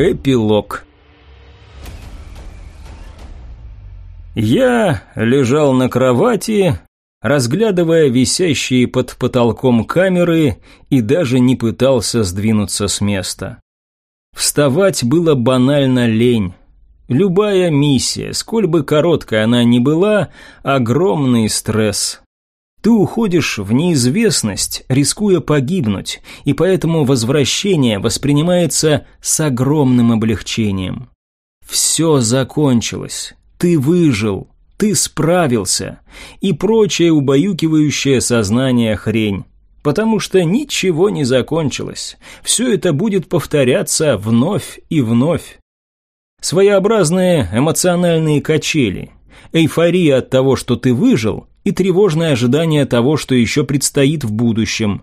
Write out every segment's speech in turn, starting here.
Эпилог Я лежал на кровати, разглядывая висящие под потолком камеры и даже не пытался сдвинуться с места. Вставать было банально лень. Любая миссия, сколь бы короткой она ни была, огромный стресс. Ты уходишь в неизвестность, рискуя погибнуть, и поэтому возвращение воспринимается с огромным облегчением. Все закончилось, ты выжил, ты справился, и прочее убаюкивающее сознание хрень. Потому что ничего не закончилось, все это будет повторяться вновь и вновь. Своеобразные эмоциональные качели, эйфория от того, что ты выжил, и тревожное ожидание того, что еще предстоит в будущем.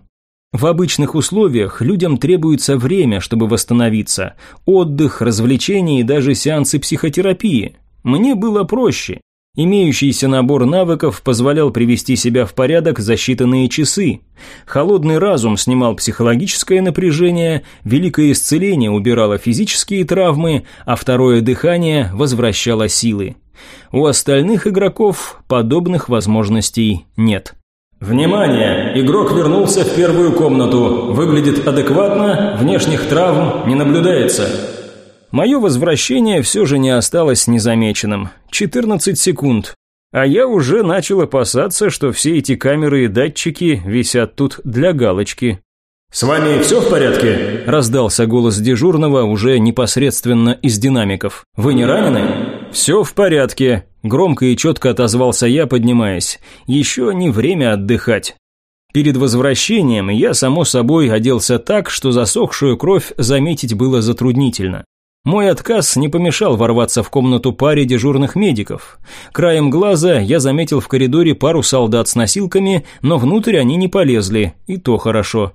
В обычных условиях людям требуется время, чтобы восстановиться, отдых, развлечения и даже сеансы психотерапии. Мне было проще. Имеющийся набор навыков позволял привести себя в порядок за считанные часы. Холодный разум снимал психологическое напряжение, великое исцеление убирало физические травмы, а второе дыхание возвращало силы. У остальных игроков подобных возможностей нет. Внимание! Игрок вернулся в первую комнату. Выглядит адекватно, внешних травм не наблюдается. Мое возвращение все же не осталось незамеченным. 14 секунд. А я уже начал опасаться, что все эти камеры и датчики висят тут для галочки. «С вами все в порядке?» – раздался голос дежурного уже непосредственно из динамиков. «Вы не ранены?» «Все в порядке», – громко и четко отозвался я, поднимаясь. «Еще не время отдыхать». Перед возвращением я, само собой, оделся так, что засохшую кровь заметить было затруднительно. Мой отказ не помешал ворваться в комнату паре дежурных медиков. Краем глаза я заметил в коридоре пару солдат с носилками, но внутрь они не полезли, и то хорошо.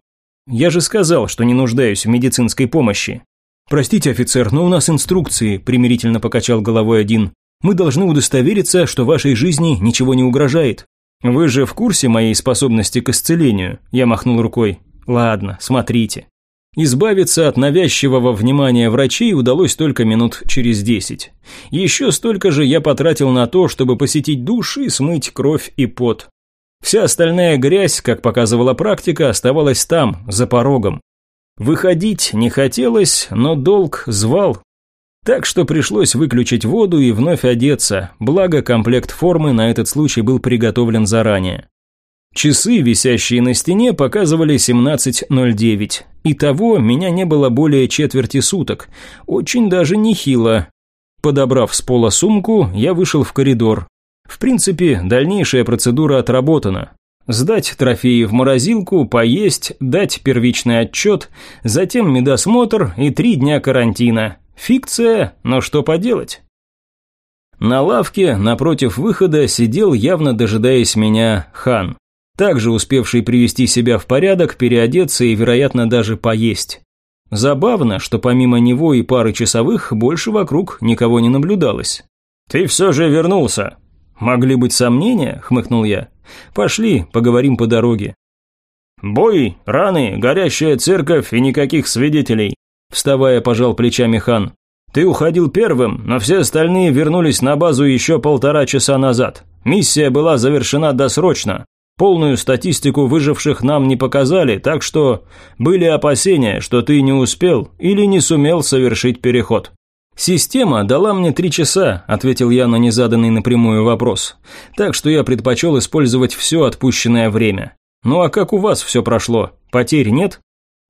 Я же сказал, что не нуждаюсь в медицинской помощи. «Простите, офицер, но у нас инструкции», – примирительно покачал головой один. «Мы должны удостовериться, что вашей жизни ничего не угрожает». «Вы же в курсе моей способности к исцелению?» – я махнул рукой. «Ладно, смотрите». Избавиться от навязчивого внимания врачей удалось только минут через десять. Еще столько же я потратил на то, чтобы посетить душ и смыть кровь и пот. Вся остальная грязь, как показывала практика, оставалась там, за порогом. Выходить не хотелось, но долг звал. Так что пришлось выключить воду и вновь одеться, благо комплект формы на этот случай был приготовлен заранее. Часы, висящие на стене, показывали 17.09. Итого меня не было более четверти суток. Очень даже нехило. Подобрав с пола сумку, я вышел в коридор. В принципе, дальнейшая процедура отработана. Сдать трофеи в морозилку, поесть, дать первичный отчет, затем медосмотр и три дня карантина. Фикция, но что поделать? На лавке напротив выхода сидел, явно дожидаясь меня, хан также успевший привести себя в порядок, переодеться и, вероятно, даже поесть. Забавно, что помимо него и пары часовых больше вокруг никого не наблюдалось. «Ты все же вернулся!» «Могли быть сомнения?» – хмыкнул я. «Пошли, поговорим по дороге». «Бой, раны, горящая церковь и никаких свидетелей», – вставая пожал плечами хан. «Ты уходил первым, но все остальные вернулись на базу еще полтора часа назад. Миссия была завершена досрочно. Полную статистику выживших нам не показали, так что были опасения, что ты не успел или не сумел совершить переход. «Система дала мне три часа», – ответил я на незаданный напрямую вопрос. «Так что я предпочел использовать все отпущенное время. Ну а как у вас все прошло? Потерь нет?»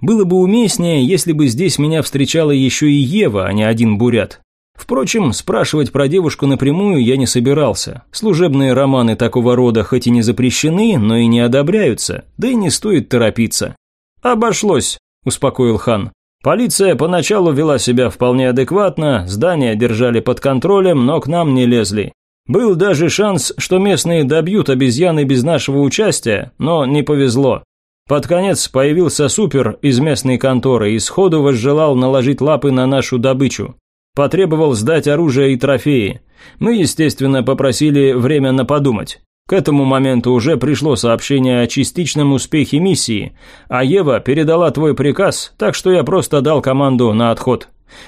Было бы уместнее, если бы здесь меня встречала еще и Ева, а не один бурят. Впрочем, спрашивать про девушку напрямую я не собирался. Служебные романы такого рода хоть и не запрещены, но и не одобряются, да и не стоит торопиться. «Обошлось», – успокоил хан. «Полиция поначалу вела себя вполне адекватно, здания держали под контролем, но к нам не лезли. Был даже шанс, что местные добьют обезьяны без нашего участия, но не повезло. Под конец появился супер из местной конторы и сходу возжелал наложить лапы на нашу добычу. Потребовал сдать оружие и трофеи. Мы, естественно, попросили время на подумать. К этому моменту уже пришло сообщение о частичном успехе миссии, а Ева передала твой приказ, так что я просто дал команду на отход.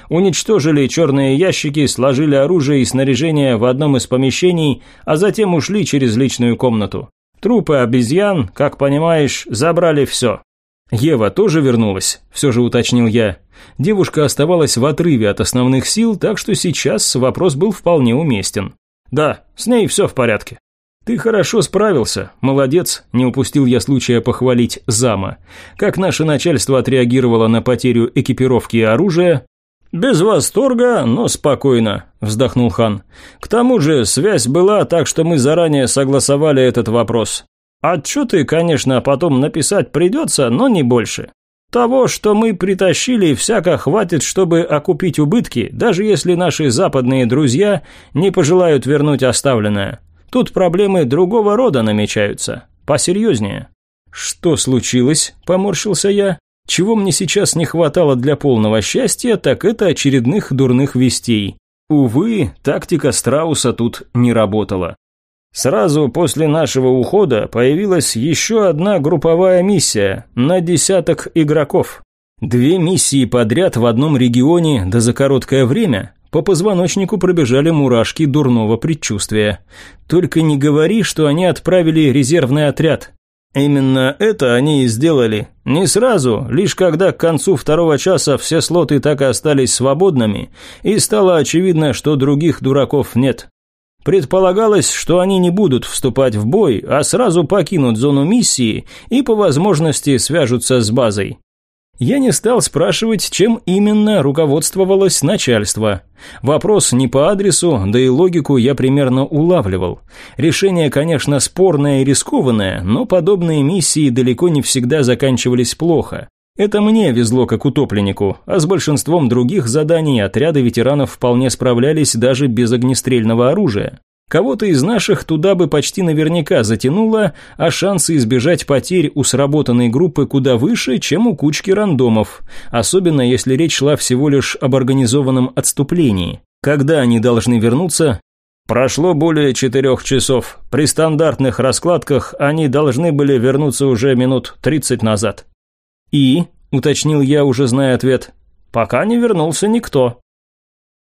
Уничтожили черные ящики, сложили оружие и снаряжение в одном из помещений, а затем ушли через личную комнату. Трупы обезьян, как понимаешь, забрали все. Ева тоже вернулась, все же уточнил я. Девушка оставалась в отрыве от основных сил, так что сейчас вопрос был вполне уместен. Да, с ней все в порядке. Ты хорошо справился, молодец, не упустил я случая похвалить зама. Как наше начальство отреагировало на потерю экипировки и оружия? «Без восторга, но спокойно», – вздохнул хан. «К тому же связь была, так что мы заранее согласовали этот вопрос. Отчеты, конечно, потом написать придется, но не больше. Того, что мы притащили, всяко хватит, чтобы окупить убытки, даже если наши западные друзья не пожелают вернуть оставленное. Тут проблемы другого рода намечаются, посерьезнее». «Что случилось?» – поморщился я. «Чего мне сейчас не хватало для полного счастья, так это очередных дурных вестей. Увы, тактика страуса тут не работала. Сразу после нашего ухода появилась еще одна групповая миссия на десяток игроков. Две миссии подряд в одном регионе, да за короткое время. По позвоночнику пробежали мурашки дурного предчувствия. Только не говори, что они отправили резервный отряд. Именно это они и сделали. Не сразу, лишь когда к концу второго часа все слоты так и остались свободными, и стало очевидно, что других дураков нет. Предполагалось, что они не будут вступать в бой, а сразу покинут зону миссии и по возможности свяжутся с базой. Я не стал спрашивать, чем именно руководствовалось начальство. Вопрос не по адресу, да и логику я примерно улавливал. Решение, конечно, спорное и рискованное, но подобные миссии далеко не всегда заканчивались плохо. Это мне везло как утопленнику, а с большинством других заданий отряды ветеранов вполне справлялись даже без огнестрельного оружия. Кого-то из наших туда бы почти наверняка затянуло, а шансы избежать потерь у сработанной группы куда выше, чем у кучки рандомов, особенно если речь шла всего лишь об организованном отступлении. Когда они должны вернуться? Прошло более четырех часов. При стандартных раскладках они должны были вернуться уже минут 30 назад. «И?» – уточнил я, уже зная ответ. «Пока не вернулся никто».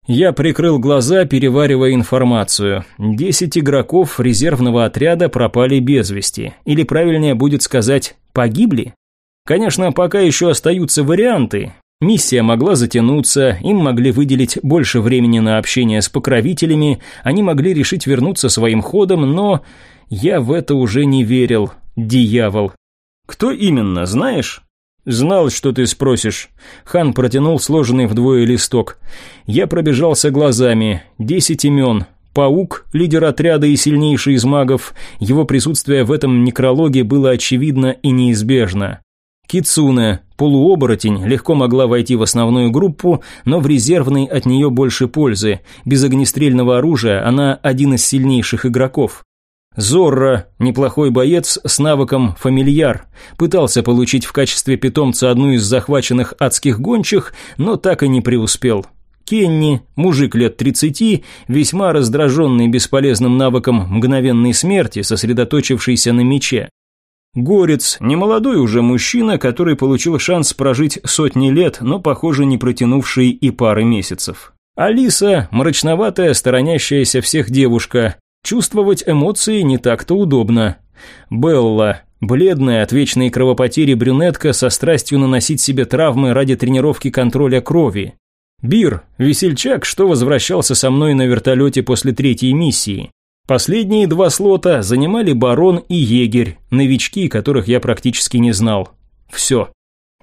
Я прикрыл глаза, переваривая информацию. Десять игроков резервного отряда пропали без вести. Или правильнее будет сказать «погибли». Конечно, пока еще остаются варианты. Миссия могла затянуться, им могли выделить больше времени на общение с покровителями, они могли решить вернуться своим ходом, но я в это уже не верил. Дьявол. Кто именно, знаешь? «Знал, что ты спросишь». Хан протянул сложенный вдвое листок. Я пробежался глазами. Десять имен. Паук, лидер отряда и сильнейший из магов. Его присутствие в этом некрологе было очевидно и неизбежно. Кицуне, полуоборотень, легко могла войти в основную группу, но в резервной от нее больше пользы. Без огнестрельного оружия она один из сильнейших игроков. Зорро, неплохой боец с навыком «фамильяр», пытался получить в качестве питомца одну из захваченных адских гончих, но так и не преуспел. Кенни, мужик лет 30, весьма раздраженный бесполезным навыком мгновенной смерти, сосредоточившийся на мече. Горец, немолодой уже мужчина, который получил шанс прожить сотни лет, но, похоже, не протянувший и пары месяцев. Алиса, мрачноватая, сторонящаяся всех девушка, Чувствовать эмоции не так-то удобно. Белла, бледная от вечной кровопотери брюнетка со страстью наносить себе травмы ради тренировки контроля крови. Бир, весельчак, что возвращался со мной на вертолете после третьей миссии. Последние два слота занимали барон и егерь, новички, которых я практически не знал. Все.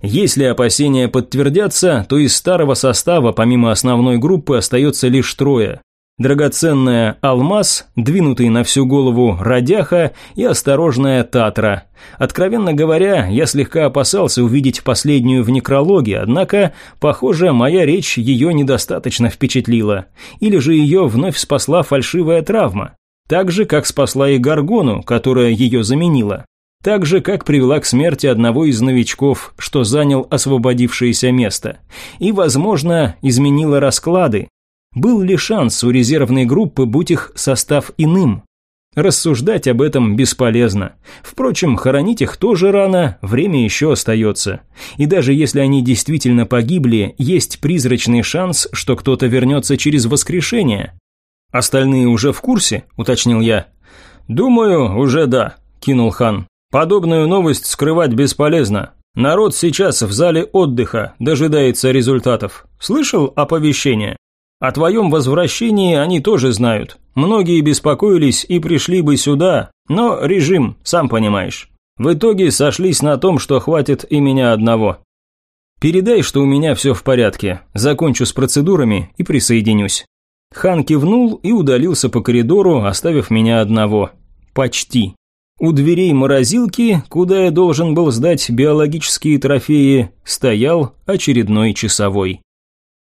Если опасения подтвердятся, то из старого состава, помимо основной группы, остается лишь трое. Драгоценная алмаз, двинутый на всю голову радяха и осторожная татра. Откровенно говоря, я слегка опасался увидеть последнюю в некрологе, однако, похоже, моя речь ее недостаточно впечатлила. Или же ее вновь спасла фальшивая травма. Так же, как спасла и Гаргону, которая ее заменила. Так же, как привела к смерти одного из новичков, что занял освободившееся место. И, возможно, изменила расклады, был ли шанс у резервной группы, будь их состав иным? Рассуждать об этом бесполезно. Впрочем, хоронить их тоже рано, время еще остается. И даже если они действительно погибли, есть призрачный шанс, что кто-то вернется через воскрешение. «Остальные уже в курсе?» – уточнил я. «Думаю, уже да», – кинул хан. «Подобную новость скрывать бесполезно. Народ сейчас в зале отдыха, дожидается результатов. Слышал оповещение?» О твоем возвращении они тоже знают. Многие беспокоились и пришли бы сюда, но режим, сам понимаешь. В итоге сошлись на том, что хватит и меня одного. Передай, что у меня все в порядке. Закончу с процедурами и присоединюсь. Хан кивнул и удалился по коридору, оставив меня одного. Почти. У дверей морозилки, куда я должен был сдать биологические трофеи, стоял очередной часовой.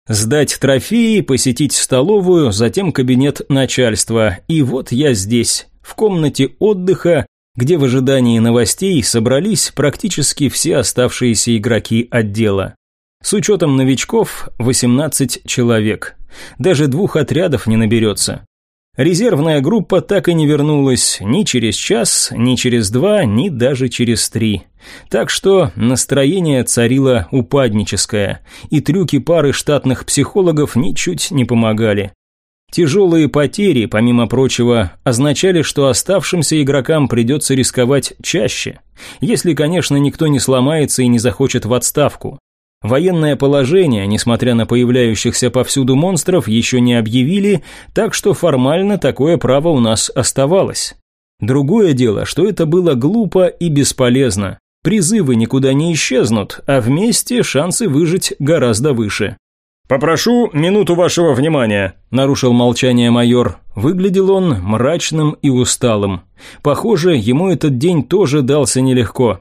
Сдать трофеи, посетить столовую, затем кабинет начальства. И вот я здесь, в комнате отдыха, где в ожидании новостей собрались практически все оставшиеся игроки отдела. С учетом новичков 18 человек. Даже двух отрядов не наберется. Резервная группа так и не вернулась ни через час, ни через два, ни даже через три. Так что настроение царило упадническое, и трюки пары штатных психологов ничуть не помогали. Тяжелые потери, помимо прочего, означали, что оставшимся игрокам придется рисковать чаще, если, конечно, никто не сломается и не захочет в отставку. Военное положение, несмотря на появляющихся повсюду монстров, еще не объявили, так что формально такое право у нас оставалось. Другое дело, что это было глупо и бесполезно. Призывы никуда не исчезнут, а вместе шансы выжить гораздо выше. «Попрошу минуту вашего внимания», – нарушил молчание майор. Выглядел он мрачным и усталым. Похоже, ему этот день тоже дался нелегко.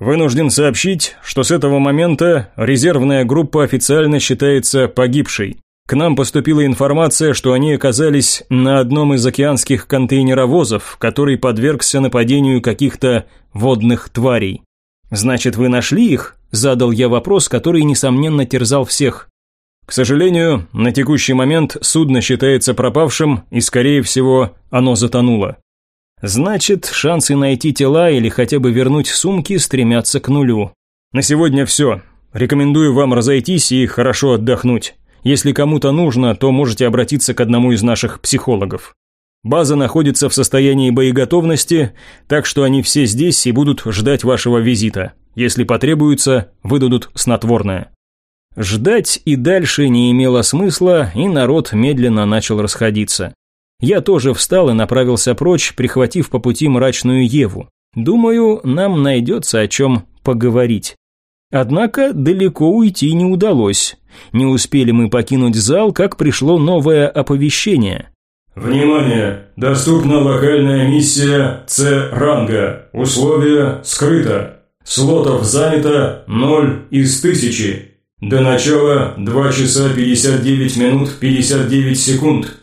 Вынужден сообщить, что с этого момента резервная группа официально считается погибшей. К нам поступила информация, что они оказались на одном из океанских контейнеровозов, который подвергся нападению каких-то водных тварей. «Значит, вы нашли их?» – задал я вопрос, который, несомненно, терзал всех. К сожалению, на текущий момент судно считается пропавшим, и, скорее всего, оно затонуло. Значит, шансы найти тела или хотя бы вернуть сумки стремятся к нулю. На сегодня все. Рекомендую вам разойтись и хорошо отдохнуть. Если кому-то нужно, то можете обратиться к одному из наших психологов. База находится в состоянии боеготовности, так что они все здесь и будут ждать вашего визита. Если потребуется, выдадут снотворное. Ждать и дальше не имело смысла, и народ медленно начал расходиться. Я тоже встал и направился прочь, прихватив по пути мрачную Еву. Думаю, нам найдется о чем поговорить. Однако далеко уйти не удалось. Не успели мы покинуть зал, как пришло новое оповещение. «Внимание! Доступна локальная миссия С-ранга. Условия скрыто. Слотов занято 0 из 1000. До начала 2 часа 59 минут 59 секунд.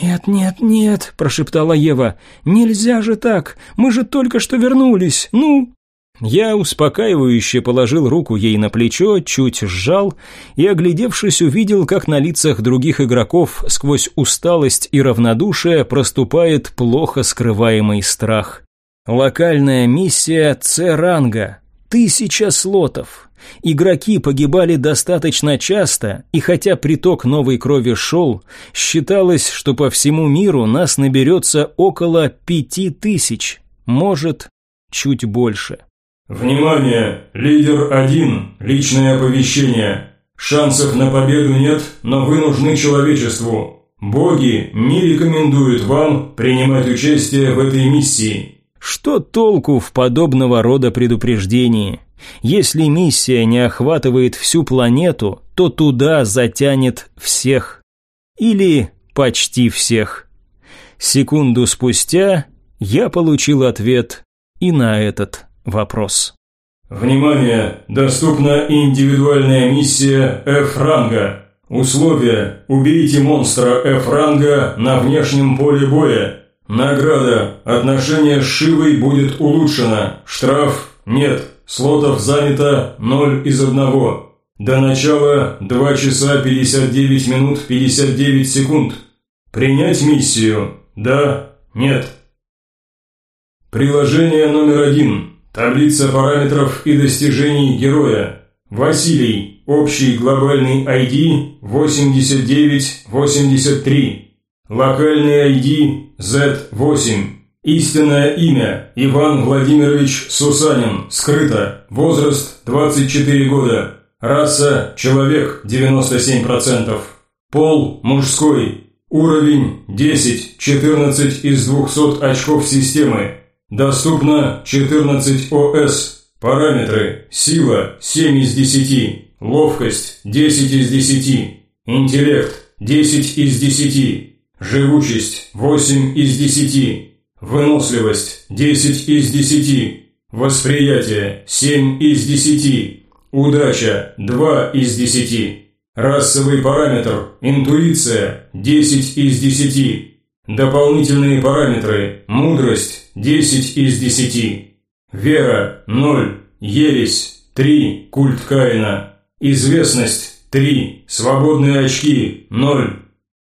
«Нет, нет, нет», – прошептала Ева. «Нельзя же так! Мы же только что вернулись! Ну!» Я успокаивающе положил руку ей на плечо, чуть сжал и, оглядевшись, увидел, как на лицах других игроков сквозь усталость и равнодушие проступает плохо скрываемый страх. Локальная миссия С-ранга. Тысяча слотов. Игроки погибали достаточно часто, и хотя приток новой крови шел, считалось, что по всему миру нас наберется около пяти тысяч, может, чуть больше. «Внимание! Лидер один. Личное оповещение. Шансов на победу нет, но вы нужны человечеству. Боги не рекомендуют вам принимать участие в этой миссии». Что толку в подобного рода предупреждении? Если миссия не охватывает всю планету, то туда затянет всех. Или почти всех. Секунду спустя я получил ответ и на этот вопрос. Внимание! Доступна индивидуальная миссия F-ранга. Условия. Убейте монстра F-ранга на внешнем поле боя. Награда. Отношение с Шивой будет улучшено. Штраф. Нет. Слотов занято 0 из 1. До начала 2 часа 59 минут 59 секунд. Принять миссию? Да? Нет? Приложение номер один. Таблица параметров и достижений героя. Василий. Общий глобальный ID 8983. Локальный ID Z8. Истинное имя Иван Владимирович Сусанин. Скрыто. Возраст 24 года. Раса человек 97%. Пол мужской. Уровень 10, 14 из 200 очков системы. Доступно 14 ОС. Параметры. Сила 7 из 10. Ловкость 10 из 10. Интеллект 10 из 10. Живучесть 8 из 10. Выносливость 10 из 10. Восприятие 7 из 10. Удача 2 из 10. Расовый параметр интуиция 10 из 10. Дополнительные параметры. Мудрость – 10 из 10. Вера – 0. Ересь – 3. Культ Каина. Известность – 3. Свободные очки – 0.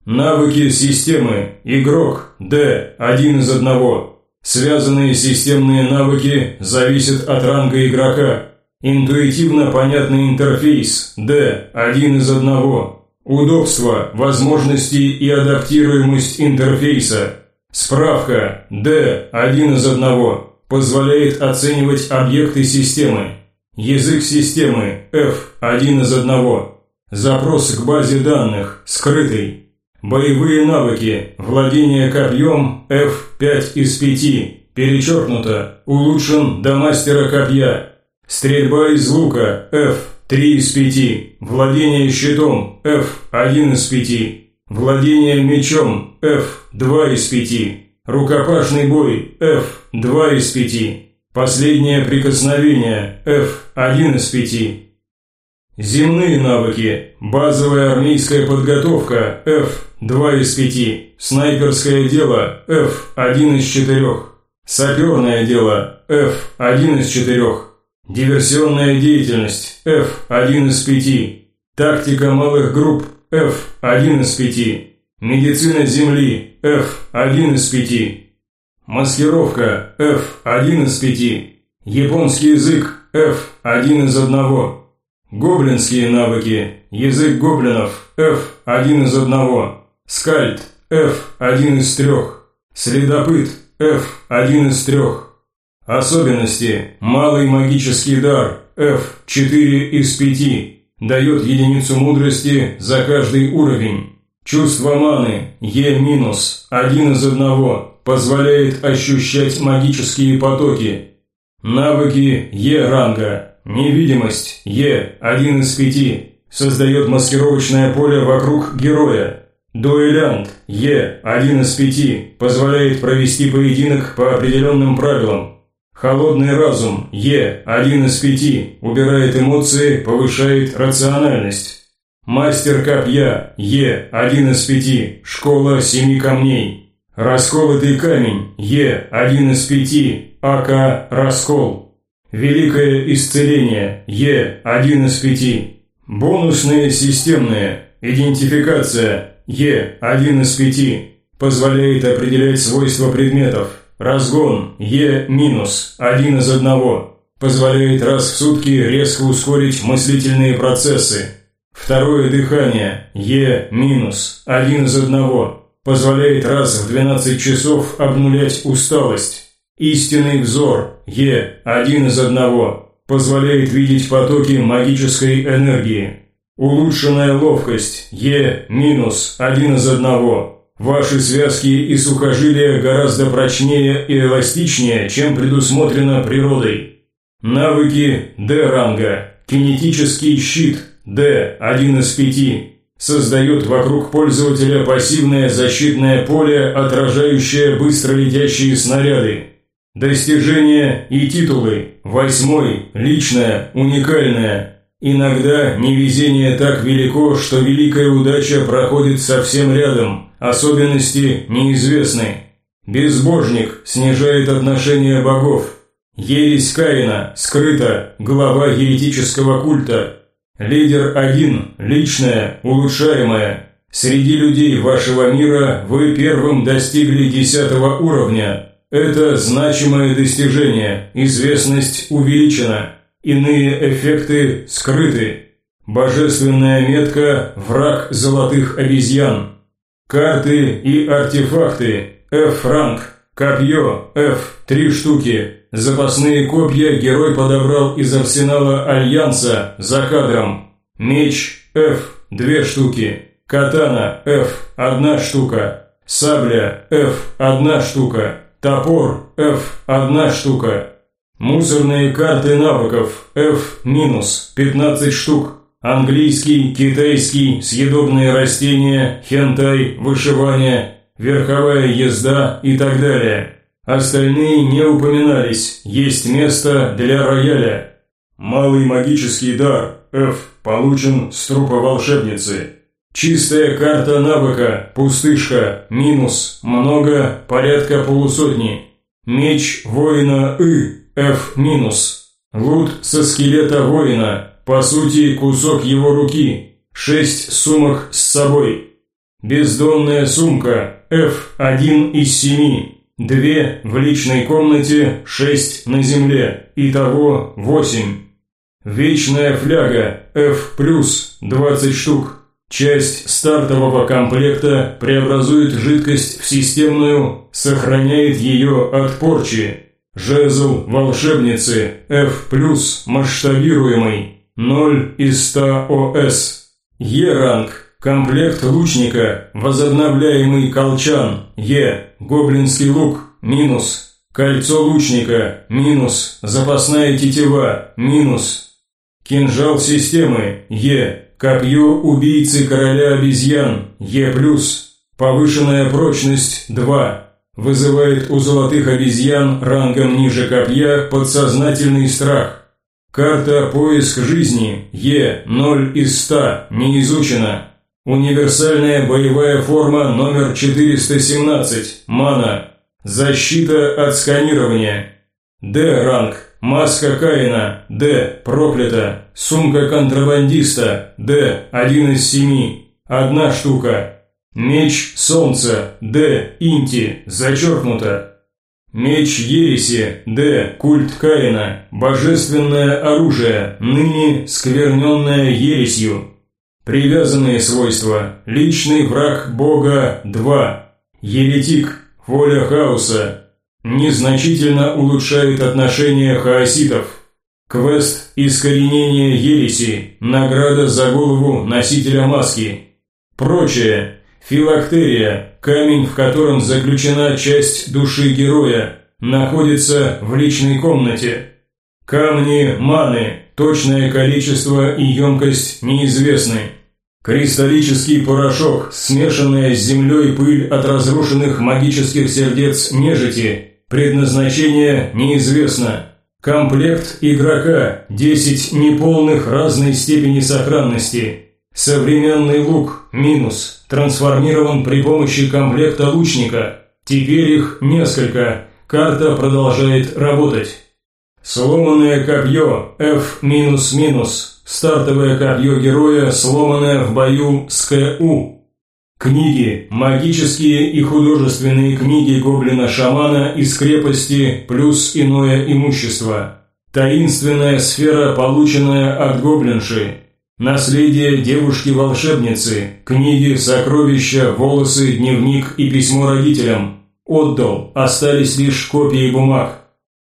Навыки системы. Игрок – D. 1 из 1. Связанные системные навыки зависят от ранга игрока. Интуитивно понятный интерфейс – D. 1 из 1. Удобство, возможности и адаптируемость интерфейса. Справка D 1 из 1 позволяет оценивать объекты системы. Язык системы F 1 из 1. Запрос к базе данных скрытый. Боевые навыки. Владение копьем F 5 из 5. Перечеркнуто. Улучшен до мастера копья. Стрельба из лука F 3 из 5. Владение щитом F 1 из 5. Владение мечом F 2 из 5. Рукопашный бой F 2 из 5. Последнее прикосновение F 1 из 5. Земные навыки. Базовая армейская подготовка F 2 из 5. Снайперское дело F 1 из 4. Саперное дело F 1 из 4. Диверсионная деятельность F1 из 5. Тактика малых групп F1 из 5. Медицина Земли F1 из 5. Маскировка F1 из 5. Японский язык F1 из 1. Гоблинские навыки. Язык гоблинов F1 из 1. Скальд F1 из 3. Следопыт F1 из 3. Особенности. Малый магический дар F4 из 5 дает единицу мудрости за каждый уровень. Чувство маны E-1 из 1 позволяет ощущать магические потоки. Навыки Е ранга. Невидимость Е1 из 5 создает маскировочное поле вокруг героя. Дуэлянт Е1 из 5 позволяет провести поединок по определенным правилам. Холодный разум Е, один из пяти, убирает эмоции, повышает рациональность. Мастер копья Е, один из пяти, школа семи камней. Расколотый камень Е, один из пяти, АК Раскол. Великое исцеление Е, один из пяти. Бонусные системные. Идентификация Е, один из пяти. Позволяет определять свойства предметов. Разгон Е-, один из одного. Позволяет раз в сутки резко ускорить мыслительные процессы. Второе дыхание Е-, один из одного. Позволяет раз в 12 часов обнулять усталость. Истинный взор Е, один из одного. Позволяет видеть потоки магической энергии. Улучшенная ловкость Е-, один из одного Ваши связки и сухожилия гораздо прочнее и эластичнее, чем предусмотрено природой. Навыки D-ранга. Кинетический щит D, один из пяти. Создает вокруг пользователя пассивное защитное поле, отражающее быстро летящие снаряды. Достижения и титулы. Восьмой. Личное. Уникальное. Иногда невезение так велико, что великая удача проходит совсем рядом – Особенности неизвестны. Безбожник снижает отношение богов. Ересь Каина скрыта, глава еретического культа. Лидер один, личное, улучшаемое. Среди людей вашего мира вы первым достигли десятого уровня. Это значимое достижение, известность увеличена, иные эффекты скрыты. Божественная метка «Враг золотых обезьян». Карты и артефакты F-ранг, копье F, три штуки. Запасные копья герой подобрал из арсенала Альянса за кадром. Меч F, две штуки. Катана F, одна штука. Сабля F, одна штука. Топор F, одна штука. Мусорные карты навыков F-, 15 штук. Английский, китайский, съедобные растения, хентай, вышивание, верховая езда и так далее. Остальные не упоминались, есть место для рояля. Малый магический дар, F, получен с трупа волшебницы. Чистая карта навыка, пустышка, минус, много, порядка полусотни. Меч воина И, F минус. Лут со скелета воина, по сути кусок его руки, шесть сумок с собой. Бездонная сумка, F1 из 7, две в личной комнате, шесть на земле, итого 8. Вечная фляга, F+, 20 штук. Часть стартового комплекта преобразует жидкость в системную, сохраняет ее от порчи. Жезл волшебницы F+, масштабируемый, 0 из 100 ОС. Е-ранг, комплект лучника, возобновляемый колчан, Е, гоблинский лук, минус. Кольцо лучника, минус. Запасная тетива, минус. Кинжал системы, Е, Копье убийцы короля обезьян, Е+. Повышенная прочность 2. Вызывает у золотых обезьян рангом ниже копья подсознательный страх. Карта «Поиск жизни» Е 0 из 100 не изучена. Универсальная боевая форма номер 417. Мана. Защита от сканирования. Д ранг. Маска Каина. Д. Проклята. Сумка контрабандиста. Д. Один из семи. Одна штука. Меч Солнца. Д. Инти. Зачеркнуто. Меч Ереси. Д. Культ Каина. Божественное оружие. Ныне скверненное ересью. Привязанные свойства. Личный враг Бога 2. Еретик. Воля хаоса. Незначительно улучшает отношения хаоситов. Квест «Искоренение ереси» – награда за голову носителя маски. Прочее. Филактерия – камень, в котором заключена часть души героя, находится в личной комнате. Камни маны, точное количество и емкость неизвестны. Кристаллический порошок, смешанная с землей пыль от разрушенных магических сердец нежити – Предназначение неизвестно. Комплект игрока 10 неполных разной степени сохранности. Современный лук минус. Трансформирован при помощи комплекта лучника. Теперь их несколько. Карта продолжает работать. Сломанное копье F-. Стартовое копье героя, сломанное в бою с КУ. Книги, магические и художественные книги гоблина-шамана из крепости плюс иное имущество. Таинственная сфера, полученная от гоблинши. Наследие девушки-волшебницы, книги, сокровища, волосы, дневник и письмо родителям. Отдал, остались лишь копии бумаг.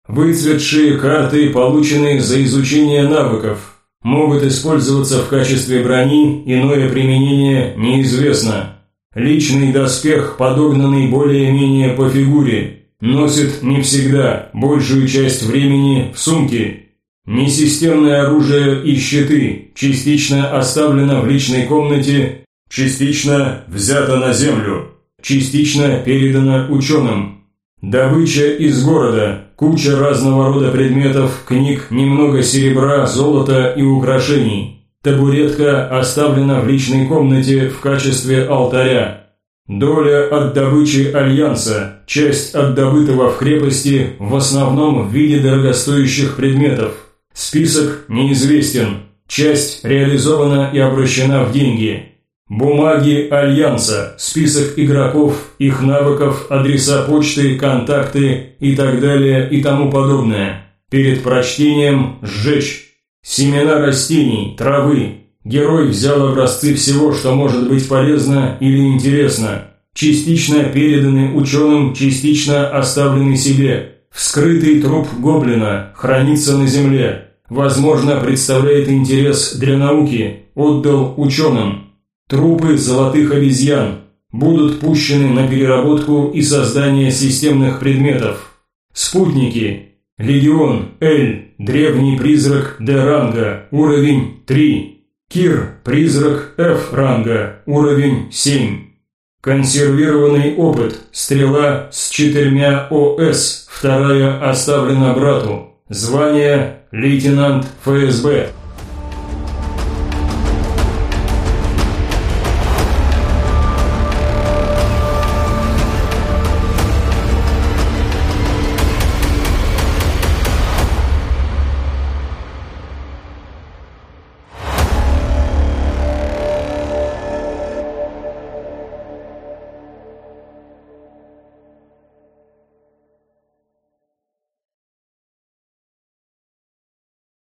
Выцветшие карты, полученные за изучение навыков. Могут использоваться в качестве брони, иное применение неизвестно. Личный доспех, подогнанный более-менее по фигуре, носит не всегда, большую часть времени в сумке. Несистемное оружие и щиты частично оставлено в личной комнате, частично взято на землю, частично передано ученым. Добыча из города, куча разного рода предметов, книг, немного серебра, золота и украшений. Табуретка оставлена в личной комнате в качестве алтаря. Доля от добычи Альянса, часть от добытого в крепости, в основном в виде дорогостоящих предметов. Список неизвестен, часть реализована и обращена в деньги. Бумаги Альянса, список игроков, их навыков, адреса почты, контакты и так далее и тому подобное. Перед прочтением сжечь. Семена растений, травы. Герой взял образцы всего, что может быть полезно или интересно. Частично переданы ученым, частично оставлены себе. Вскрытый труп гоблина хранится на земле. Возможно, представляет интерес для науки. Отдал ученым. Трупы золотых обезьян будут пущены на переработку и создание системных предметов. Спутники. Легион Л, древний призрак Д ранга, уровень 3. Кир, призрак F ранга, уровень 7. Консервированный опыт. Стрела с четырьмя ОС, вторая оставлена брату. Звание лейтенант ФСБ.